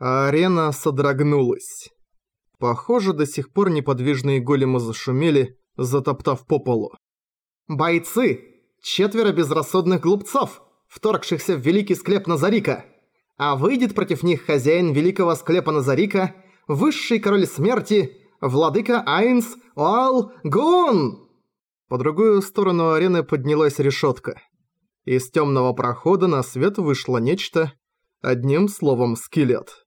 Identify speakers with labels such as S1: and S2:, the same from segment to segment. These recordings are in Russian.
S1: арена содрогнулась. Похоже, до сих пор неподвижные големы зашумели, затоптав по полу.
S2: «Бойцы! Четверо безрассудных глупцов, вторгшихся в великий склеп Назарика! А выйдет против них хозяин великого склепа Назарика, высший король смерти, владыка Айнс Оал Гун!»
S1: По другую сторону арены поднялась решетка. Из темного прохода на свет вышло нечто, одним словом скелет.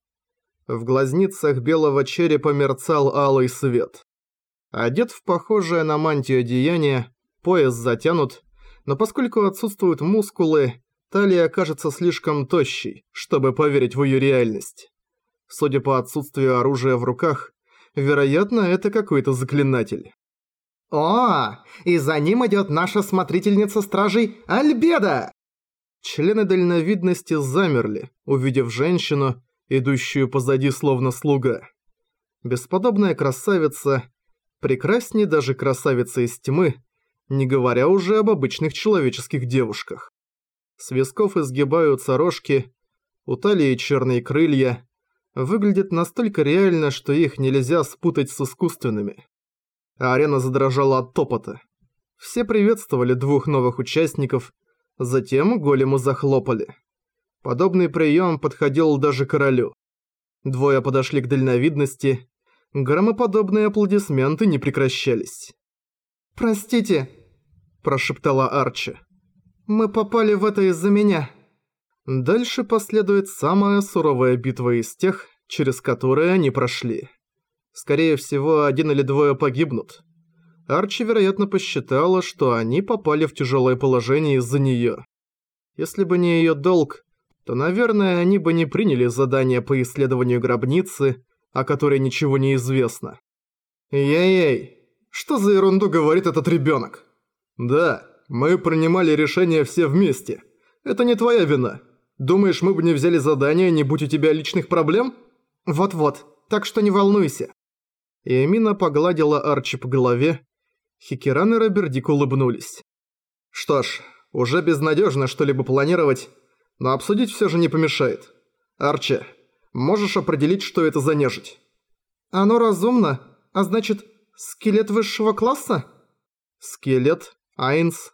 S1: В глазницах белого черепа мерцал алый свет. Одет в похожее на мантию одеяние, пояс затянут, но поскольку отсутствуют мускулы, талия кажется слишком тощей, чтобы поверить в ее реальность. Судя по отсутствию оружия в руках, вероятно, это какой-то заклинатель.
S2: «О, и за ним идет наша смотрительница стражей Альбеда!»
S1: Члены дальновидности замерли, увидев женщину, идущую позади словно слуга. Бесподобная красавица, прекрасней даже красавица из тьмы, не говоря уже об обычных человеческих девушках. С висков изгибаются рожки, у талии черные крылья, выглядит настолько реально, что их нельзя спутать с искусственными. А арена задрожала от топота. Все приветствовали двух новых участников, затем голему захлопали. Подобный прием подходил даже королю. Двое подошли к дальновидности, громоподобные аплодисменты не прекращались.
S2: «Простите», – прошептала Арчи. «Мы попали в это из-за меня».
S1: Дальше последует самая суровая битва из тех, через которые они прошли. Скорее всего, один или двое погибнут. Арчи, вероятно, посчитала, что они попали в тяжелое положение из-за неё. Если бы не её долг, то, наверное, они бы не приняли задание по исследованию гробницы, о которой ничего не известно.
S2: Ей-ей, что за ерунду говорит этот ребёнок?
S1: Да, мы принимали решение все вместе. Это не твоя вина. Думаешь, мы бы не взяли задание, не будь у тебя личных проблем?
S2: Вот-вот, так что не волнуйся.
S1: Эмина погладила Арчи по голове. Хикеран и Робердик улыбнулись. Что ж, уже безнадежно что-либо планировать, но обсудить все же не помешает. Арчи, можешь определить, что это за нежить?
S2: Оно разумно, а значит, скелет высшего класса?
S1: Скелет, Айнс,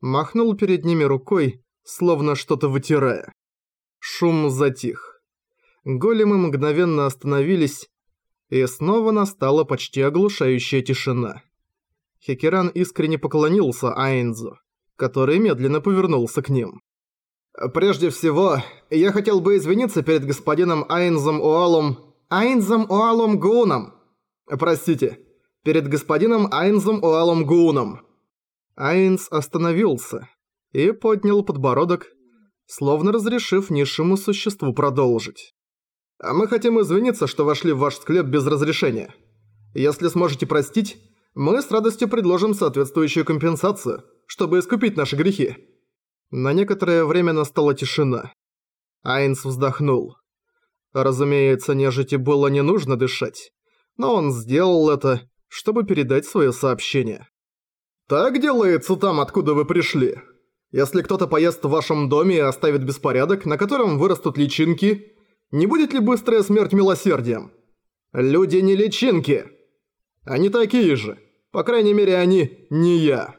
S1: махнул перед ними рукой, словно что-то вытирая. Шум затих. Големы мгновенно остановились, и снова настала почти оглушающая тишина. Хекеран искренне поклонился Айнзу, который медленно повернулся к ним.
S2: «Прежде всего, я хотел бы извиниться перед господином Айнзом Уалом... Айнзом Уалом Гуном! Простите, перед господином Айнзом Уалом Гуном!»
S1: Айнз остановился и поднял подбородок, словно разрешив низшему существу продолжить.
S2: А мы хотим извиниться, что вошли в ваш склеп без разрешения. Если сможете простить, мы с радостью предложим соответствующую компенсацию, чтобы искупить наши грехи».
S1: На некоторое время настала тишина. Айнс вздохнул. Разумеется, нежити было не нужно дышать, но он сделал это, чтобы передать свое сообщение.
S2: «Так делается там, откуда вы пришли. Если кто-то поест в вашем доме и оставит беспорядок, на котором вырастут личинки, не будет ли быстрая смерть милосердием? Люди не личинки. Они такие же. По крайней мере, они не я.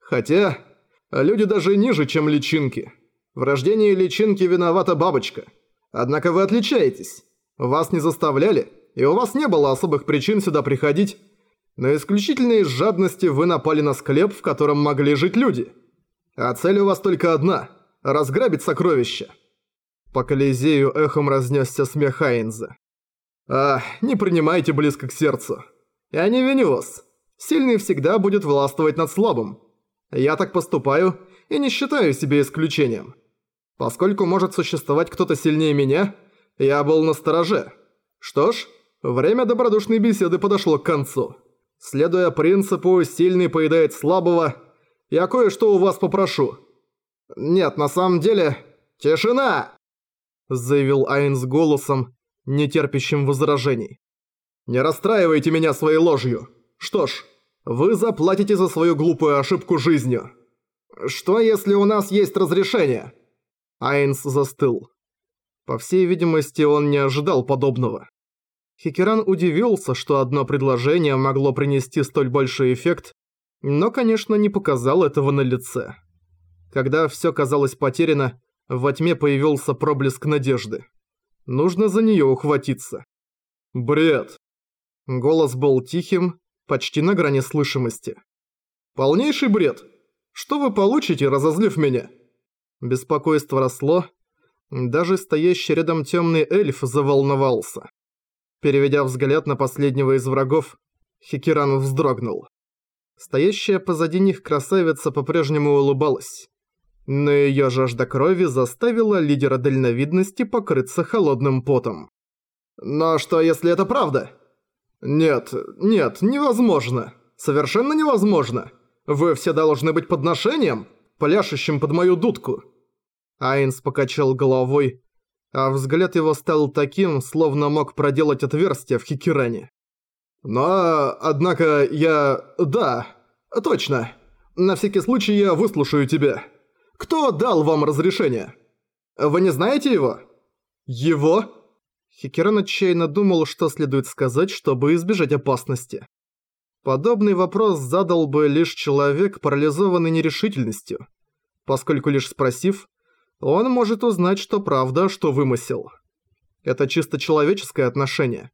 S2: Хотя, люди даже ниже, чем личинки. В рождении личинки виновата бабочка. Однако вы отличаетесь. Вас не заставляли, и у вас не было особых причин сюда приходить, но исключительно из жадности вы напали на склеп, в котором могли жить люди. А цель у вас только одна – разграбить сокровища.
S1: По Колизею эхом разнесся смех Айнза.
S2: «А, не принимайте близко к сердцу. Я не виню вас. Сильный всегда будет властвовать над слабым. Я так поступаю и не считаю себя исключением. Поскольку может существовать кто-то сильнее меня, я был на стороже. Что ж, время добродушной беседы подошло к концу. Следуя принципу «сильный поедает слабого», я кое-что у вас попрошу. Нет, на самом деле... Тишина!
S1: заявил Айнс голосом, нетерпящим возражений.
S2: «Не расстраивайте меня своей ложью. Что ж, вы заплатите за свою глупую ошибку жизнью. Что если у нас есть разрешение?»
S1: Айнс застыл. По всей видимости, он не ожидал подобного. Хикеран удивился, что одно предложение могло принести столь большой эффект, но, конечно, не показал этого на лице. Когда все казалось потеряно, во тьме появился проблеск надежды. Нужно за нее ухватиться.
S2: «Бред!»
S1: Голос был тихим, почти на грани слышимости.
S2: «Полнейший бред! Что вы получите, разозлив меня?»
S1: Беспокойство росло. Даже стоящий рядом темный эльф заволновался. Переведя взгляд на последнего из врагов, Хикеран вздрогнул. Стоящая позади них красавица по-прежнему улыбалась. Но её жажда крови заставила лидера дальновидности покрыться холодным потом.
S2: «Но что, если это правда?» «Нет, нет, невозможно. Совершенно невозможно. Вы все должны быть подношением, пляшущим под мою дудку».
S1: Айнс покачал головой, а взгляд его стал таким, словно мог проделать отверстие в Хикиране.
S2: «Но, однако, я... да, точно. На всякий случай я выслушаю тебя». Кто дал вам разрешение? Вы не знаете его? Его?
S1: Хикеран отчаянно думал, что следует сказать, чтобы избежать опасности. Подобный вопрос задал бы лишь человек, парализованный нерешительностью, поскольку лишь спросив, он может узнать, что правда, что вымысел. Это чисто человеческое отношение.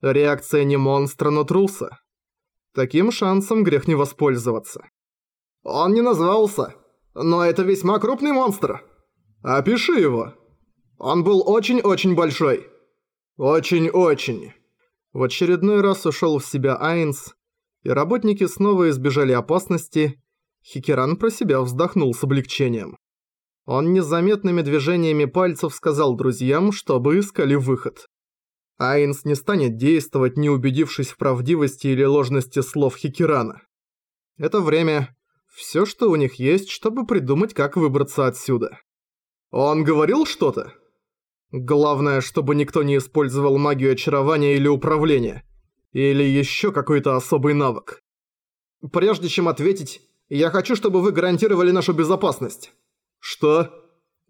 S1: Реакция не монстра, но труса. Таким шансом грех не воспользоваться.
S2: «Он не назвался», но это весьма крупный монстр. Опиши его. Он был очень-очень большой. Очень-очень.
S1: В очередной раз ушел в себя Айнс, и работники снова избежали опасности. Хикеран про себя вздохнул с облегчением. Он незаметными движениями пальцев сказал друзьям, чтобы искали выход. Айнс не станет действовать, не убедившись в правдивости или ложности слов Хикерана. Это время все, что у них есть, чтобы придумать, как выбраться отсюда.
S2: Он говорил что-то?
S1: Главное, чтобы никто не использовал магию очарования или управления. Или еще какой-то особый навык.
S2: Прежде чем ответить, я хочу, чтобы вы гарантировали нашу безопасность.
S1: Что?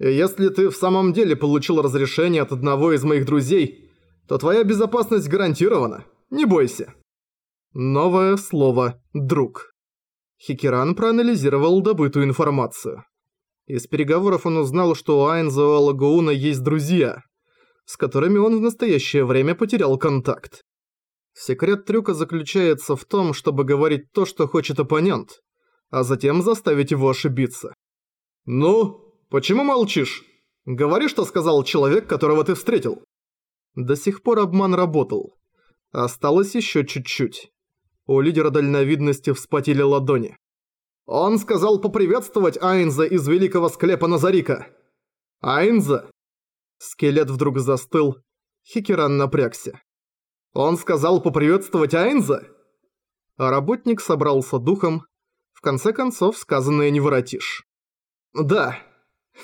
S2: Если ты в самом деле получил разрешение от одного из моих друзей, то твоя безопасность гарантирована. Не бойся.
S1: Новое слово «друг». Хикеран проанализировал добытую информацию. Из переговоров он узнал, что у Айнзо Лагуна есть друзья, с которыми он в настоящее время потерял контакт. Секрет трюка заключается в том, чтобы говорить то, что хочет оппонент, а затем заставить его ошибиться.
S2: «Ну, почему молчишь? Говори, что сказал человек, которого ты встретил».
S1: До сих пор обман работал. Осталось еще чуть-чуть. У лидера дальновидности вспотели ладони.
S2: «Он сказал поприветствовать Айнза из Великого Склепа Назарика!» «Айнза?»
S1: Скелет вдруг застыл. Хикеран напрягся.
S2: «Он сказал поприветствовать Айнза?»
S1: А работник собрался духом. В конце концов, сказанное не воротишь.
S2: «Да».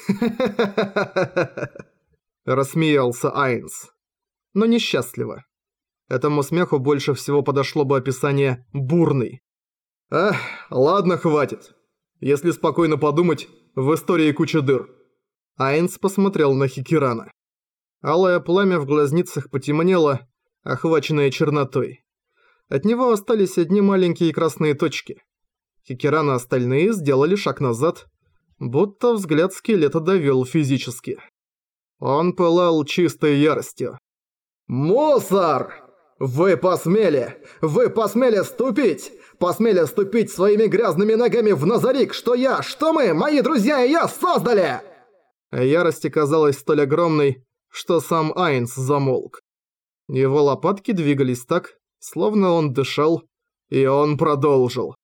S1: Рассмеялся Айнз. Но несчастливо. Этому смеху больше всего подошло бы описание «бурный».
S2: «Эх, ладно, хватит. Если спокойно подумать, в истории куча дыр».
S1: Айнс посмотрел на Хикирана. Алое пламя в глазницах потемнело, охваченное чернотой. От него остались одни маленькие красные точки. Хикиран и остальные сделали шаг назад, будто взгляд скелета довел физически. Он пылал чистой яростью.
S2: «Мусор!» «Вы посмели! Вы посмели ступить! Посмели ступить своими грязными ногами в Назарик, что я, что мы, мои друзья и я создали!»
S1: Ярость оказалась столь огромной, что сам Айнс замолк. Его лопатки двигались так, словно он дышал, и он продолжил.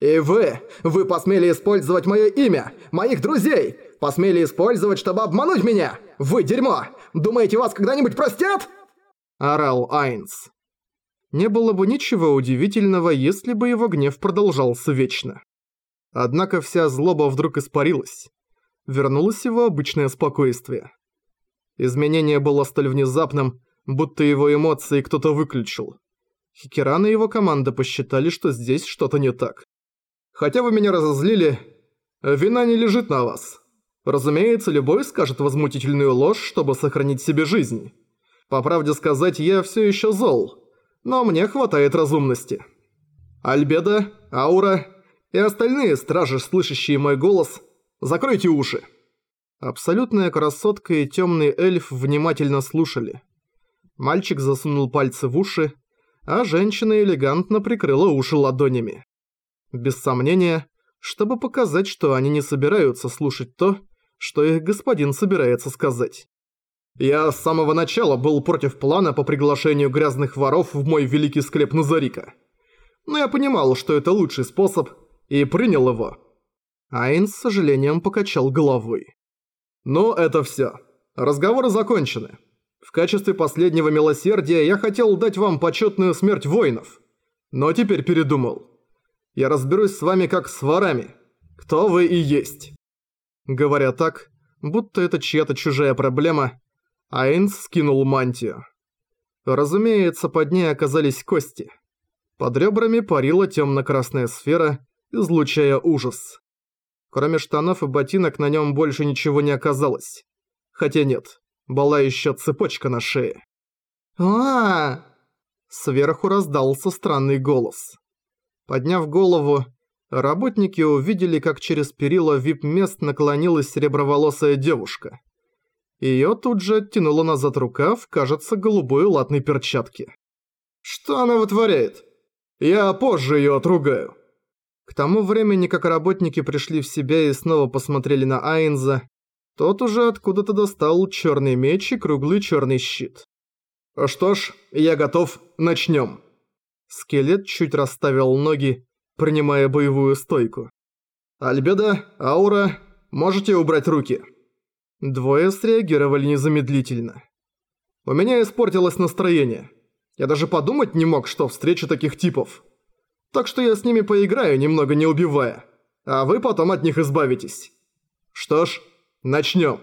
S2: «И вы, вы посмели использовать мое имя, моих друзей! Посмели использовать, чтобы обмануть меня! Вы дерьмо! Думаете, вас когда-нибудь простят?»
S1: – орал Айнс. Не было бы ничего удивительного, если бы его гнев продолжался вечно. Однако вся злоба вдруг испарилась. Вернулось его обычное спокойствие. Изменение было столь внезапным, будто его эмоции кто-то выключил. Хикеран и его команда посчитали, что здесь что-то не так.
S2: «Хотя вы меня разозлили, вина не лежит на вас. Разумеется, любой скажет возмутительную ложь, чтобы сохранить себе жизнь. По правде сказать, я все еще зол, но мне хватает разумности. Альбеда, Аура и остальные стражи, слышащие мой голос, закройте уши.
S1: Абсолютная красотка и темный эльф внимательно слушали. Мальчик засунул пальцы в уши, а женщина элегантно прикрыла уши ладонями. Без сомнения, чтобы показать, что они не собираются слушать то, что их господин собирается сказать.
S2: «Я с самого начала был против плана по приглашению грязных воров в мой великий склеп Назарика. Но я понимал, что это лучший способ, и принял его».
S1: Айн с сожалением покачал головой.
S2: Ну, это всё. Разговоры закончены. В качестве последнего милосердия я хотел дать вам почётную смерть воинов. Но теперь передумал. Я разберусь с вами как с ворами. Кто вы и есть.
S1: Говоря так, будто это чья-то чужая проблема, Айнс скинул мантию. Разумеется, под ней оказались кости. Под ребрами парила тёмно-красная сфера, излучая ужас. Кроме штанов и ботинок на нем больше ничего не оказалось. Хотя нет, была еще цепочка на шее. -а Сверху раздался странный голос. Подняв голову, работники увидели, как через перила вип-мест наклонилась сереброволосая девушка. Её тут же оттянула назад рукав, кажется, голубой латной перчатки.
S2: «Что она вытворяет? Я позже её отругаю».
S1: К тому времени, как работники пришли в себя и снова посмотрели на Айнза, тот уже откуда-то достал черный меч и круглый черный щит.
S2: «Что ж, я готов, начнем.
S1: Скелет чуть расставил ноги, принимая боевую стойку.
S2: «Альбеда, Аура, можете убрать руки?»
S1: Двое среагировали незамедлительно.
S2: «У меня испортилось настроение. Я даже подумать не мог, что встречу таких типов. Так что я с ними поиграю, немного не убивая. А вы потом от них избавитесь. Что ж, начнем.